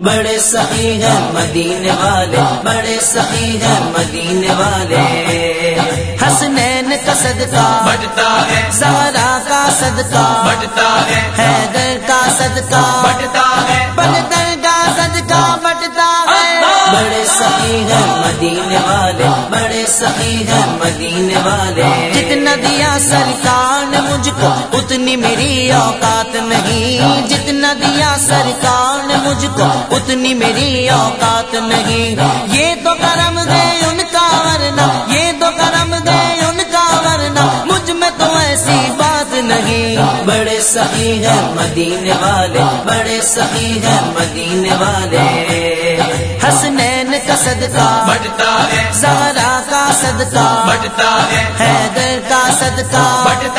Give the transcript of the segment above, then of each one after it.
بڑے سخی ہیں مدینے والے بڑے سخی ہیں مدینے والے۔ حسنین کا صدقہ بٹتا ہے۔ سارا کا صدقہ بٹتا ہے۔ حیدر کا صدقہ بٹتا ہے۔ بدر کا صدقہ بٹتا ہے۔ بڑے سخی ہیں مدینے والے بڑے سخی ہیں مدینے والے۔ جتنا دیا سرکار نے مجھ کو اتنی میری اوقات نہیں۔ جتنا دیا سرکار مجھ کو اتنی میری اوقات نہیں۔ یہ تو کرم گئے ان کا ورنہ یہ تو کرم گئے ان کا ورنہ۔ مجھ میں تو ایسی بات نہیں۔ بڑے سخی ہیں مدینے والے بڑے سخی ہیں مدینے والے۔ حسنین کا صدقہ بٹتا ہے۔ زہرا کا صدقہ۔ بٹتا ہے۔ حیدر کا صدقہ۔ بٹتا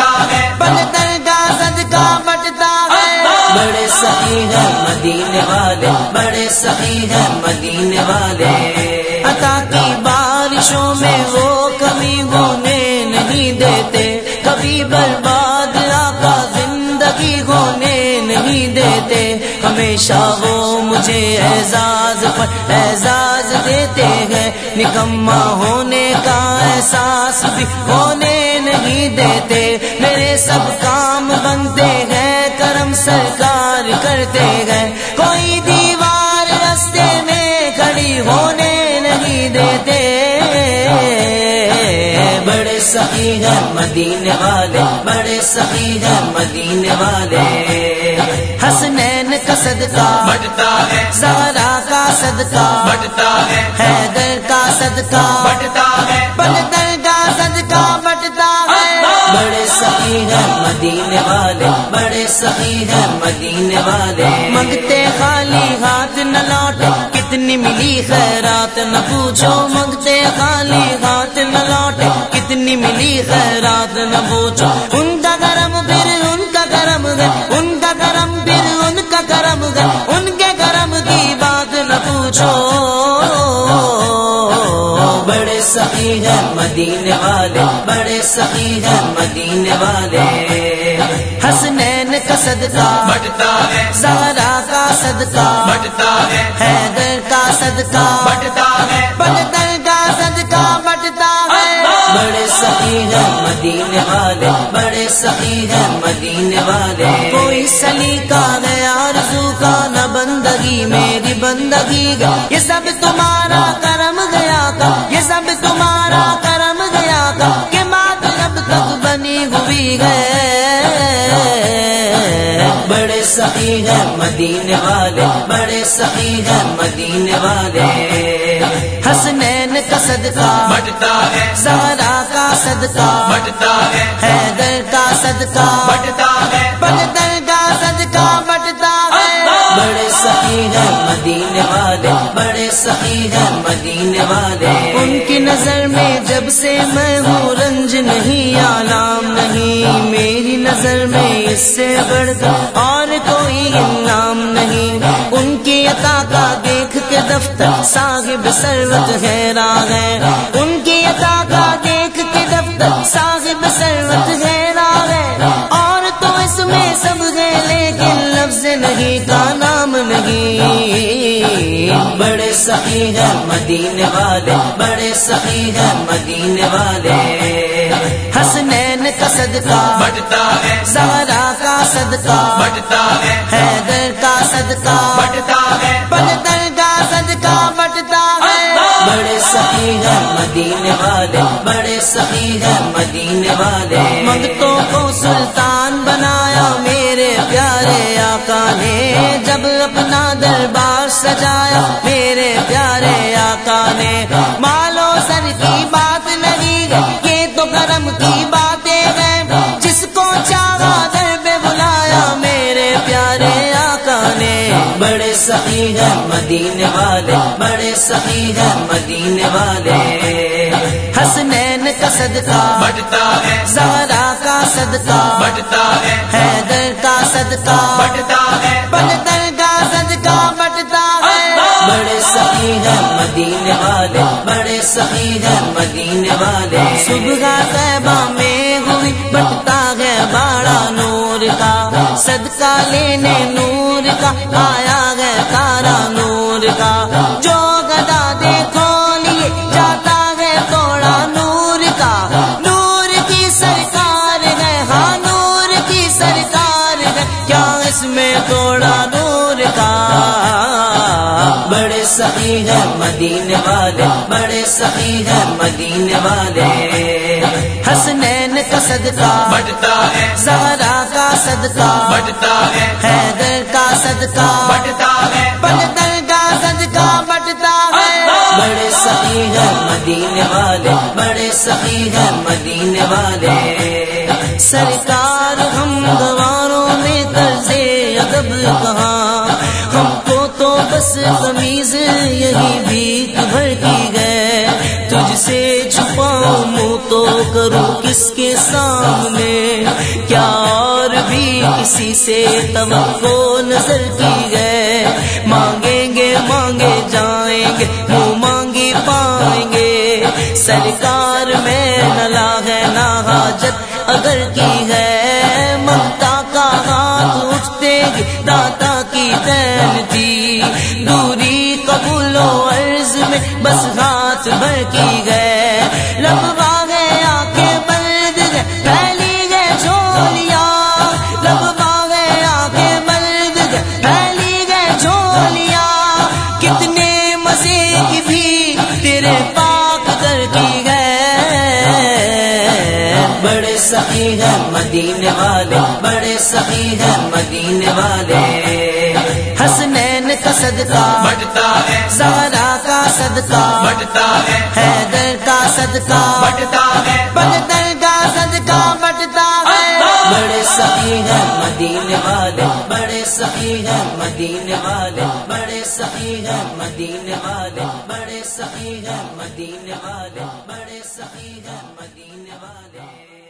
والے، بڑے سخی ہیں مدینے والے۔ عطا کی بارشوں میں وہ کمی ہونے نہیں دیتے۔ کبھی برباد آقا زندگی ہونے نہیں دیتے۔ ہمیشہ وہ مجھے اعزاز پر اعزاز دیتے ہیں۔ نکما ہونے کا احساس بھی ہونے نہیں دیتے۔ میرے سب کام بنتے ہیں کرم سرکار ہیں مدینے والے بڑے ہیں مدینے والے۔ حسنین کا صدقہ بٹتا ہے۔ زہرا کا صدقہ۔ بٹتا ہے۔ حیدر کا صدقہ۔ بٹتا ہے۔ بدر کا صدقہ بٹتا ہے۔ بڑے ہیں مدینے والے بڑے ہیں مدینے والے۔ منگتے خالی ہاتھ نہ لوٹے کتنی ملی خیرات نہ پوچھو۔ منگتے خالی ہاتھ نہ لوٹے ملی خیرات نہ پوچھو۔ ان کا کرم پھر ان کا کرم ہے۔ ان کا کرم پھر ان کا کرم ہے۔ ان کے کرم کی بات نہ پوچھو۔ بڑے سخی ہیں مدینے والے۔ بڑے سخی ہیں مدینے والے۔ حسنین کا صدقہ۔ بٹتا ہے۔ زہرا کا صدقہ۔ بٹتا ہے۔ حیدر کا صدقہ۔ سلیقہ گیا آرزو کا نہ بندگی میری بندگی گا۔ یہ سب تمہارا کرم گیا کا یہ سب تمہارا کرم گیا کا کہ بات اب تک بنی ہوئی ہے۔ بڑے سخی ہیں مدینے والے بڑے سخی ہیں مدینے والے۔ حسنین کا صدقہ بٹتا ہے۔ زہرا کا صدقہ۔ بٹتا ہے۔ حیدر کا صدقہ۔ بٹتا بڑے مدینے والے۔ ان کی نظر میں جب سے میں ہوں رنج نہیں، آلام نہیں۔ میری نظر میں اس سے بڑھ کر اور کوئی انعام نہیں۔ ان کی عطا کا دیکھ کے دفتر، صاحب سروت حیران ہے ان کی عطا کا دیکھ سخی ہیں مدینے والے بڑے سخی ہیں مدینے والے۔ حسنین کا صدقہ بٹتا ہے۔ زہرا کا صدقہ بٹتا ہے۔ حیدر کا صدقہ بٹتا ہے۔ بدر کا صدقہ بٹتا ہے۔ بڑے سخی ہیں مدینے والے بڑے سخی ہیں مدینے والے۔ منگتوں کو سلطان بنایا میرے پیارے آقا نے جب اپنا دربار سجایا میرے پیارے آقا نے مالو سر کی بات نہیں یہ تو کرم کی باتیں ہیں۔ جس کو چاہا در پہ بلایا میرے پیارے آقا نے بڑے سخی ہیں مدینے والے بڑے سخی ہیں مدینے والے۔ حسنین کا صدقہ بٹتا ہے۔ زہرا کا صدقہ بٹتا ہے۔ صدقہ بٹتا ہے۔ کا صدقہ بٹتا ہے۔ بڑے سخی ہیں مدینے والے بڑے سخی ہیں مدینے والے۔ صبح طیبہ میں ہوئی بٹتا ہے بڑا نور کا۔ صدقہ لینے نور کا آیا کیا اس میں تھوڑا نور کا بڑے سخی ہے مدینے والے بڑے سخی ہے مدینے والے۔ حسنین کا صدقہ بٹتا ہے۔ زہرا کا صدقہ بٹتا ہے۔ حیدر کا صدقہ بٹتا ہے۔ پلتل کا صدقہ بٹتا ہے۔ بڑے سخی ہے مدینے والے بڑے سخی ہے مدینے والے۔ سرکار کروں کس کے سامنے؟ کیا اور بھی کسی سے توقع نظر کی گئے مانگیں گے، مانگے جائیں گے، منہ مانگی پائیں گے۔ سرکار میں نلا ہے نہ حاجت اگر کی ہے۔ ممتا کا ہاتھ اٹھتے گی داتا کی دین تھی دوری قبول و عرض میں بس ہاتھ بھر کی گئے بھی تیرے پاک در کی گئے۔ بڑے سخی ہے مدینے والے بڑے سخی ہے مدینے والے۔ حسنین کا صدقہ بٹتا ہے۔ زہرا کا صدقہ۔ بٹتا ہے۔ حیدر کا صدقہ۔ بٹتا ہے۔ پلتر بڑے سخی ہیں مدینے والے، بڑے سخی ہیں مدینے والے، بڑے سخی ہیں مدینے والے، بڑے سخی ہیں مدینے والے، بڑے سخی ہیں مدینے والے۔